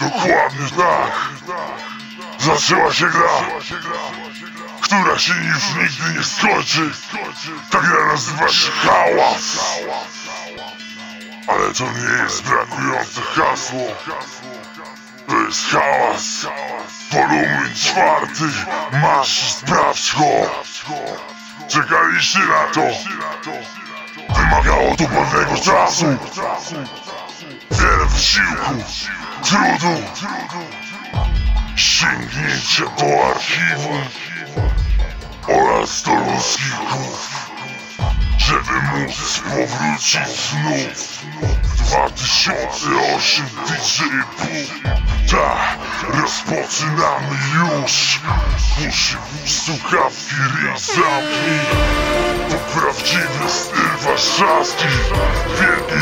Dokładnie tak. Zaczęła się gra, która się już nigdy nie skończy. Ta gra nazywa się hałas. Ale to nie jest brakujące hasło. To jest hałas. Wolumin czwarty. Masz sprawdź go. Czekaliście na to. Wymagało to pewnego czasu. Wiele wysiłku, trudu, sięgnięcia do archiwum oraz do ludzkich głów, żeby móc powrócić znów w 2008 DJ Tak, rozpoczynamy już. Musi słuchawki ryj zamknij. To prawdziwy